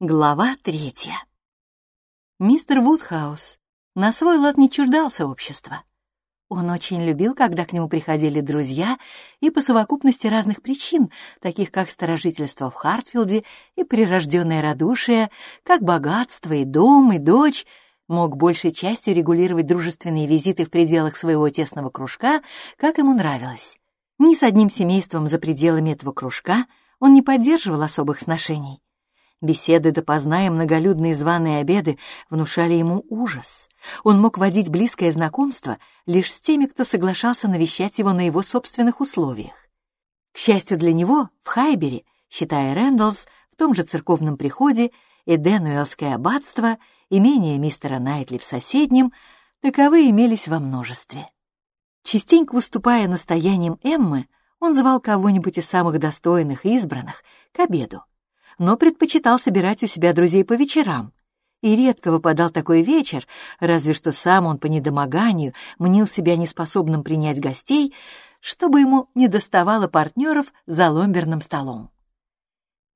Глава третья. Мистер Вудхаус на свой лад не чуждался общества. Он очень любил, когда к нему приходили друзья, и по совокупности разных причин, таких как старожительство в Хартфилде и прирожденное радушие, как богатство и дом, и дочь, мог большей частью регулировать дружественные визиты в пределах своего тесного кружка, как ему нравилось. Ни с одним семейством за пределами этого кружка он не поддерживал особых сношений. Беседы допоздна и многолюдные званые обеды внушали ему ужас. Он мог водить близкое знакомство лишь с теми, кто соглашался навещать его на его собственных условиях. К счастью для него, в Хайбере, считая Рэндаллс, в том же церковном приходе и Денуэлское аббатство, имение мистера Найтли в соседнем, таковые имелись во множестве. Частенько уступая настояниям Эммы, он звал кого-нибудь из самых достойных и избранных к обеду но предпочитал собирать у себя друзей по вечерам. И редко выпадал такой вечер, разве что сам он по недомоганию мнил себя неспособным принять гостей, чтобы ему не доставало партнеров за ломберным столом.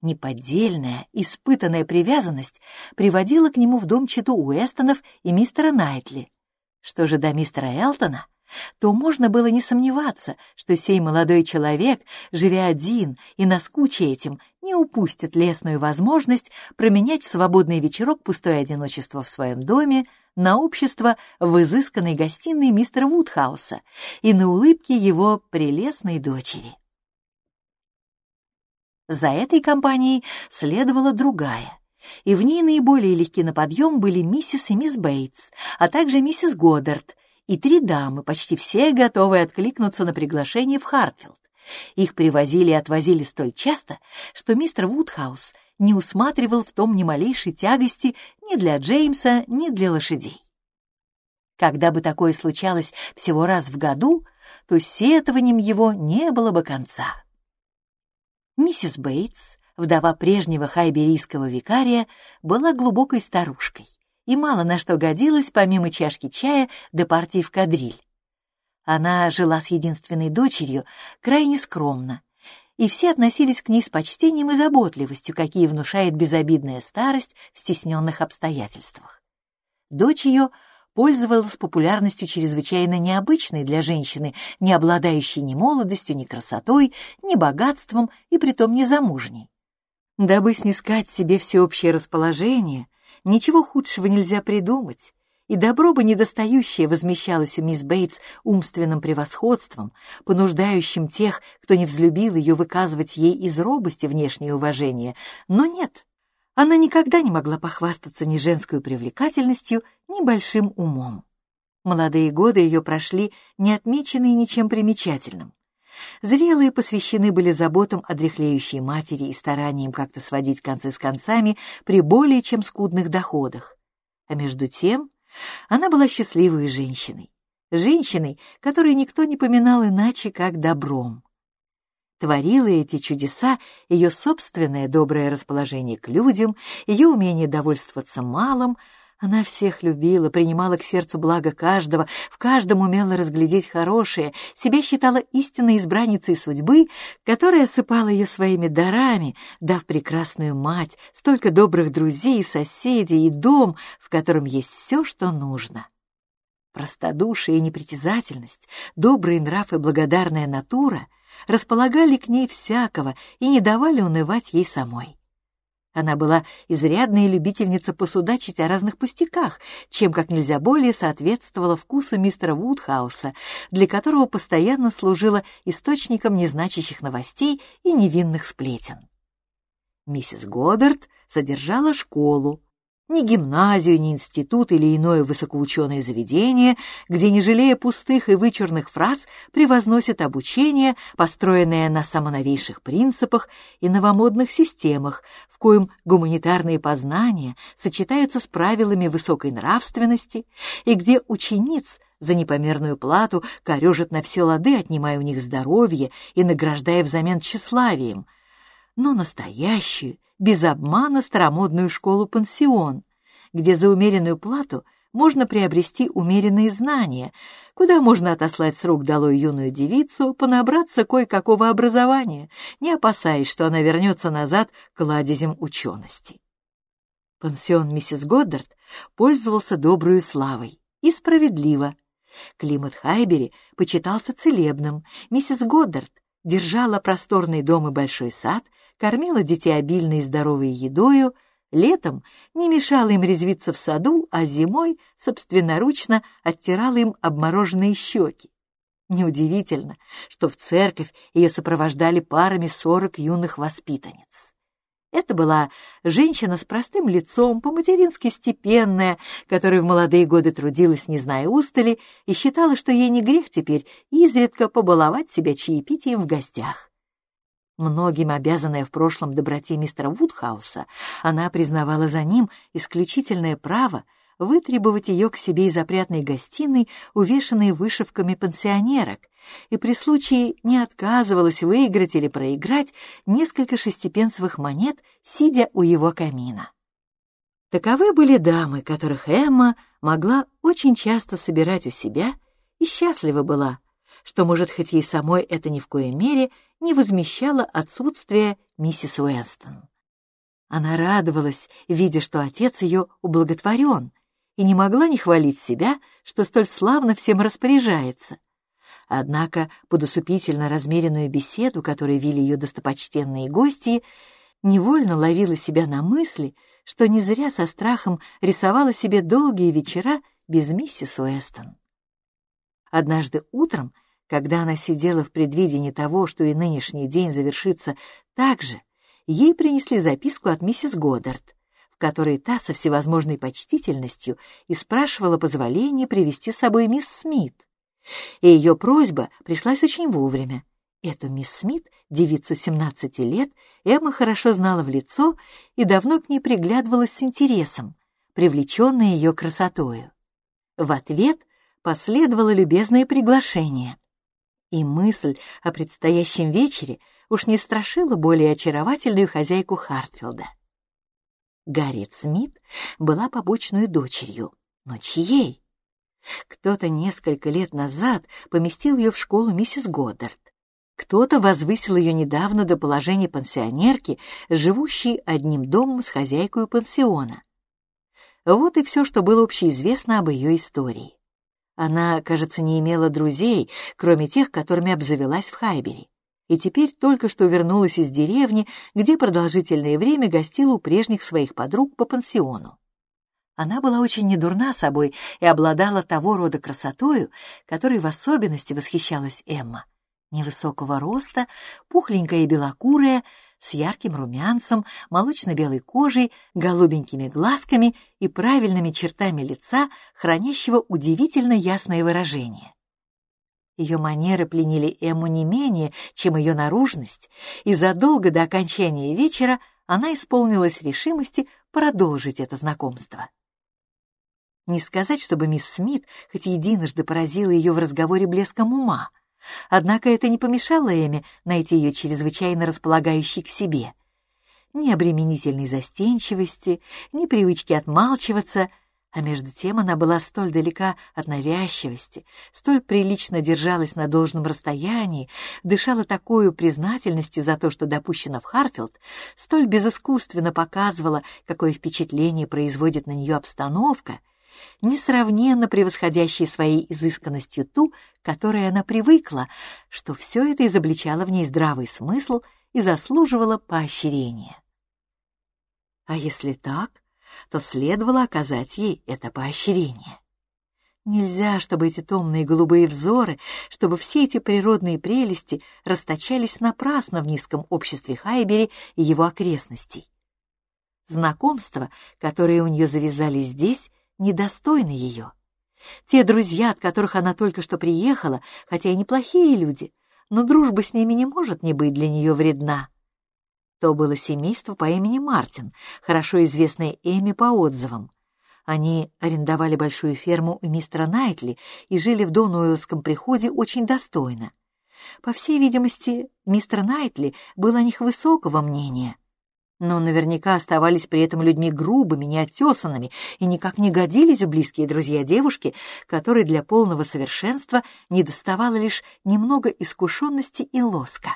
Неподдельная, испытанная привязанность приводила к нему в дом читу Уэстонов и мистера Найтли. Что же до мистера Элтона, то можно было не сомневаться, что сей молодой человек, живя один и наскучая этим, не упустит лесную возможность променять в свободный вечерок пустое одиночество в своем доме на общество в изысканной гостиной мистера Вудхауса и на улыбки его прелестной дочери. За этой компанией следовала другая, и в ней наиболее легки на подъем были миссис и мисс Бейтс, а также миссис Годдард, и три дамы, почти все готовые откликнуться на приглашение в Хартфилд. Их привозили и отвозили столь часто, что мистер Вудхаус не усматривал в том ни малейшей тягости ни для Джеймса, ни для лошадей. Когда бы такое случалось всего раз в году, то сетованием его не было бы конца. Миссис Бейтс, вдова прежнего хайберийского викария, была глубокой старушкой и мало на что годилась, помимо чашки чая до партии в кадриль. Она жила с единственной дочерью крайне скромно, и все относились к ней с почтением и заботливостью, какие внушает безобидная старость в стесненных обстоятельствах. Дочь ее пользовалась популярностью чрезвычайно необычной для женщины, не обладающей ни молодостью, ни красотой, ни богатством и притом незамужней. Дабы снискать себе всеобщее расположение, Ничего худшего нельзя придумать, и добро бы недостающее возмещалось у мисс Бейтс умственным превосходством, понуждающим тех, кто не взлюбил ее, выказывать ей из робости внешнее уважение. Но нет, она никогда не могла похвастаться ни женской привлекательностью, ни большим умом. Молодые годы ее прошли неотмеченные ничем примечательным. Зрелые посвящены были заботам о дряхлеющей матери и стараниям как-то сводить концы с концами при более чем скудных доходах. А между тем она была счастливой женщиной. Женщиной, которой никто не поминал иначе, как добром. Творила эти чудеса ее собственное доброе расположение к людям, ее умение довольствоваться малым — она всех любила, принимала к сердцу благо каждого, в каждом умела разглядеть хорошее, себя считала истинной избранницей судьбы, которая осыпала ее своими дарами, дав прекрасную мать, столько добрых друзей, соседей и дом, в котором есть все, что нужно. Простодушие и непритязательность, добрый нрав и благодарная натура располагали к ней всякого и не давали унывать ей самой. Она была изрядная любительница посудачить о разных пустяках, чем как нельзя более соответствовала вкусу мистера Вудхауса, для которого постоянно служила источником незначащих новостей и невинных сплетен. Миссис Годдард содержала школу, ни гимназию, ни институт или иное высокоученое заведение, где, не жалея пустых и вычурных фраз, превозносят обучение, построенное на самоновейших принципах и новомодных системах, в коем гуманитарные познания сочетаются с правилами высокой нравственности, и где учениц за непомерную плату корежат на все лады, отнимая у них здоровье и награждая взамен тщеславием, но настоящую, без обмана старомодную школу-пансион, где за умеренную плату можно приобрести умеренные знания, куда можно отослать с рук долой юную девицу, понабраться кое-какого образования, не опасаясь, что она вернется назад к кладезям учености. Пансион миссис Годдард пользовался добрую славой и справедливо. Климат Хайбери почитался целебным. Миссис Годдард держала просторный дом и большой сад, кормила детей обильной и здоровой едою, летом не мешала им резвиться в саду, а зимой собственноручно оттирала им обмороженные щеки. Неудивительно, что в церковь ее сопровождали парами сорок юных воспитанниц. Это была женщина с простым лицом, по-матерински степенная, которая в молодые годы трудилась, не зная устали, и считала, что ей не грех теперь изредка побаловать себя чаепитием в гостях. Многим обязанная в прошлом доброте мистера Вудхауса, она признавала за ним исключительное право — вытребовать ее к себе из опрятной гостиной, увешанной вышивками пансионерок, и при случае не отказывалась выиграть или проиграть несколько шестипенсовых монет, сидя у его камина. Таковы были дамы, которых Эмма могла очень часто собирать у себя и счастлива была, что, может, хоть ей самой это ни в коей мере не возмещало отсутствие миссис Уэстон. Она радовалась, видя, что отец ее ублаготворен, и не могла не хвалить себя, что столь славно всем распоряжается. Однако под усупительно размеренную беседу, которую вели ее достопочтенные гости, невольно ловила себя на мысли, что не зря со страхом рисовала себе долгие вечера без миссис Уэстон. Однажды утром, когда она сидела в предвидении того, что и нынешний день завершится так же, ей принесли записку от миссис Годдард, которой та со всевозможной почтительностью и спрашивала позволения привести с собой мисс Смит. И ее просьба пришлась очень вовремя. Эту мисс Смит, девицу 17 лет, Эмма хорошо знала в лицо и давно к ней приглядывалась с интересом, привлеченная ее красотою. В ответ последовало любезное приглашение. И мысль о предстоящем вечере уж не страшила более очаровательную хозяйку Хартфилда. Гарриет Смит была побочной дочерью, но чьей? Кто-то несколько лет назад поместил ее в школу миссис Годдард. Кто-то возвысил ее недавно до положения пансионерки, живущей одним домом с хозяйкой пансиона. Вот и все, что было общеизвестно об ее истории. Она, кажется, не имела друзей, кроме тех, которыми обзавелась в Хайбере и теперь только что вернулась из деревни, где продолжительное время гостила у прежних своих подруг по пансиону. Она была очень недурна собой и обладала того рода красотою, которой в особенности восхищалась Эмма. Невысокого роста, пухленькая и белокурая, с ярким румянцем, молочно-белой кожей, голубенькими глазками и правильными чертами лица, хранящего удивительно ясное выражение. Ее манеры пленили Эмму не менее, чем ее наружность, и задолго до окончания вечера она исполнилась решимости продолжить это знакомство. Не сказать, чтобы мисс Смит хоть единожды поразила ее в разговоре блеском ума, однако это не помешало Эмме найти ее чрезвычайно располагающей к себе. Ни обременительной застенчивости, ни привычки отмалчиваться — а между тем она была столь далека от навязчивости, столь прилично держалась на должном расстоянии, дышала такой признательностью за то, что допущена в Харфилд, столь безыскусственно показывала, какое впечатление производит на нее обстановка, несравненно превосходящая своей изысканностью ту, которой она привыкла, что все это изобличало в ней здравый смысл и заслуживало поощрения. А если так, то следовало оказать ей это поощрение. Нельзя, чтобы эти томные голубые взоры, чтобы все эти природные прелести расточались напрасно в низком обществе Хайбери и его окрестностей. Знакомства, которые у нее завязались здесь, недостойны ее. Те друзья, от которых она только что приехала, хотя и неплохие люди, но дружба с ними не может не быть для нее вредна. То было семейство по имени Мартин, хорошо известное Эми по отзывам. Они арендовали большую ферму у мистера Найтли и жили в Донуэллском приходе очень достойно. По всей видимости, мистер Найтли был о них высокого мнения, но наверняка оставались при этом людьми грубыми, неотесанными и никак не годились в близкие друзья девушки, которой для полного совершенства недоставало лишь немного искушенности и лоска.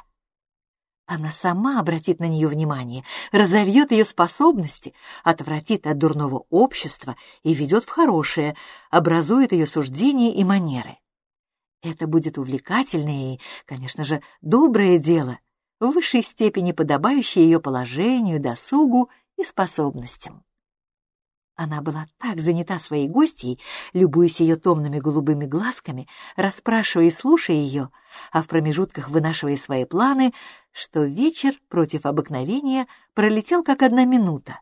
Она сама обратит на нее внимание, разовьет ее способности, отвратит от дурного общества и ведет в хорошее, образует ее суждения и манеры. Это будет увлекательное и, конечно же, доброе дело, в высшей степени подобающее ее положению, досугу и способностям. Она была так занята своей гостьей, любуясь ее томными голубыми глазками, расспрашивая и слушая ее, а в промежутках вынашивая свои планы, что вечер против обыкновения пролетел как одна минута.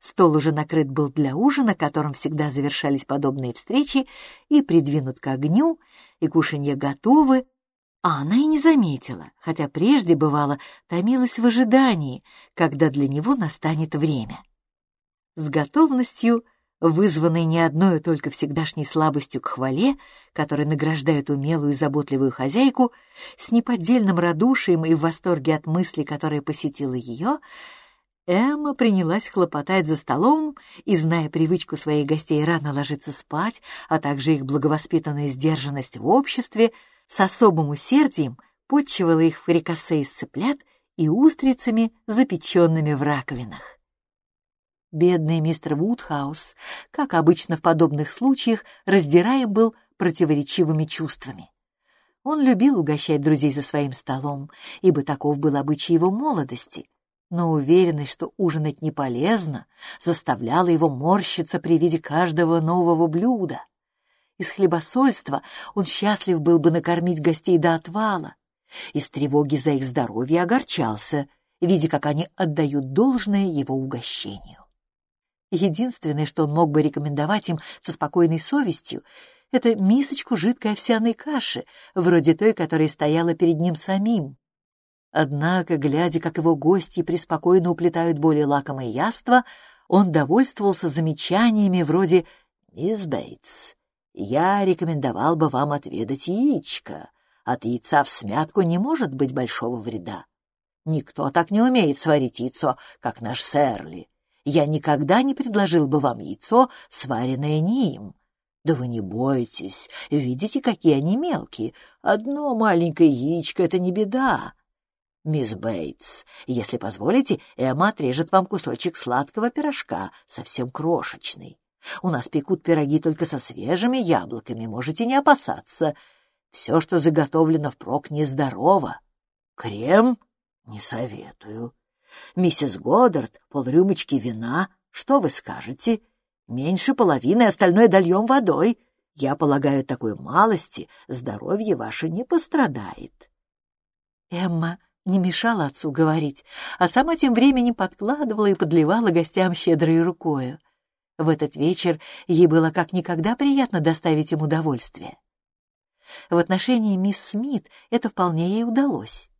Стол уже накрыт был для ужина, которым всегда завершались подобные встречи, и придвинут к огню, и кушанье готовы, а она и не заметила, хотя прежде, бывало, томилась в ожидании, когда для него настанет время с готовностью, вызванной не одной только всегдашней слабостью к хвале, которая награждает умелую и заботливую хозяйку, с неподдельным радушием и в восторге от мысли, которая посетила ее, Эмма принялась хлопотать за столом и, зная привычку своих гостей рано ложиться спать, а также их благовоспитанную сдержанность в обществе, с особым усердием подчивала их фрикасе из цыплят и устрицами, запеченными в раковинах. Бедный мистер Вудхаус, как обычно в подобных случаях, раздираем был противоречивыми чувствами. Он любил угощать друзей за своим столом, ибо таков был обычай его молодости, но уверенность, что ужинать не полезно, заставляла его морщиться при виде каждого нового блюда. Из хлебосольства он счастлив был бы накормить гостей до отвала, из тревоги за их здоровье огорчался, видя, как они отдают должное его угощению. Единственное, что он мог бы рекомендовать им со спокойной совестью, это мисочку жидкой овсяной каши, вроде той, которая стояла перед ним самим. Однако, глядя, как его гости преспокойно уплетают более лакомые яства, он довольствовался замечаниями вроде «Мисс Бейтс, я рекомендовал бы вам отведать яичко. От яйца в смятку не может быть большого вреда. Никто так не умеет сварить яйцо, как наш Сэрли я никогда не предложил бы вам яйцо, сваренное не им. Да вы не бойтесь, видите, какие они мелкие. Одно маленькое яичко — это не беда. Мисс Бейтс, если позволите, Эмма отрежет вам кусочек сладкого пирожка, совсем крошечный. У нас пекут пироги только со свежими яблоками, можете не опасаться. Все, что заготовлено впрок, нездорово. Крем не советую. Миссис Годдард, полрюмочки вина. Что вы скажете? Меньше половины, остальное дольем водой. Я полагаю, такой малости здоровье ваше не пострадает. Эмма не мешала отцу говорить, а сама тем временем подкладывала и подливала гостям щедрой рукою. В этот вечер ей было как никогда приятно доставить им удовольствие. В отношении мисс Смит это вполне ей удалось.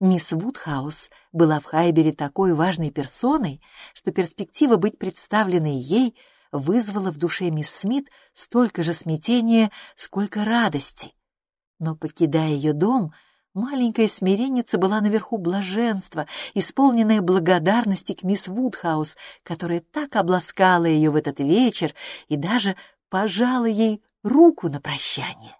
Мисс Вудхаус была в Хайбере такой важной персоной, что перспектива быть представленной ей вызвала в душе мисс Смит столько же смятения, сколько радости. Но, покидая ее дом, маленькая смиренница была наверху блаженства, исполненная благодарности к мисс Вудхаус, которая так обласкала ее в этот вечер и даже пожала ей руку на прощание.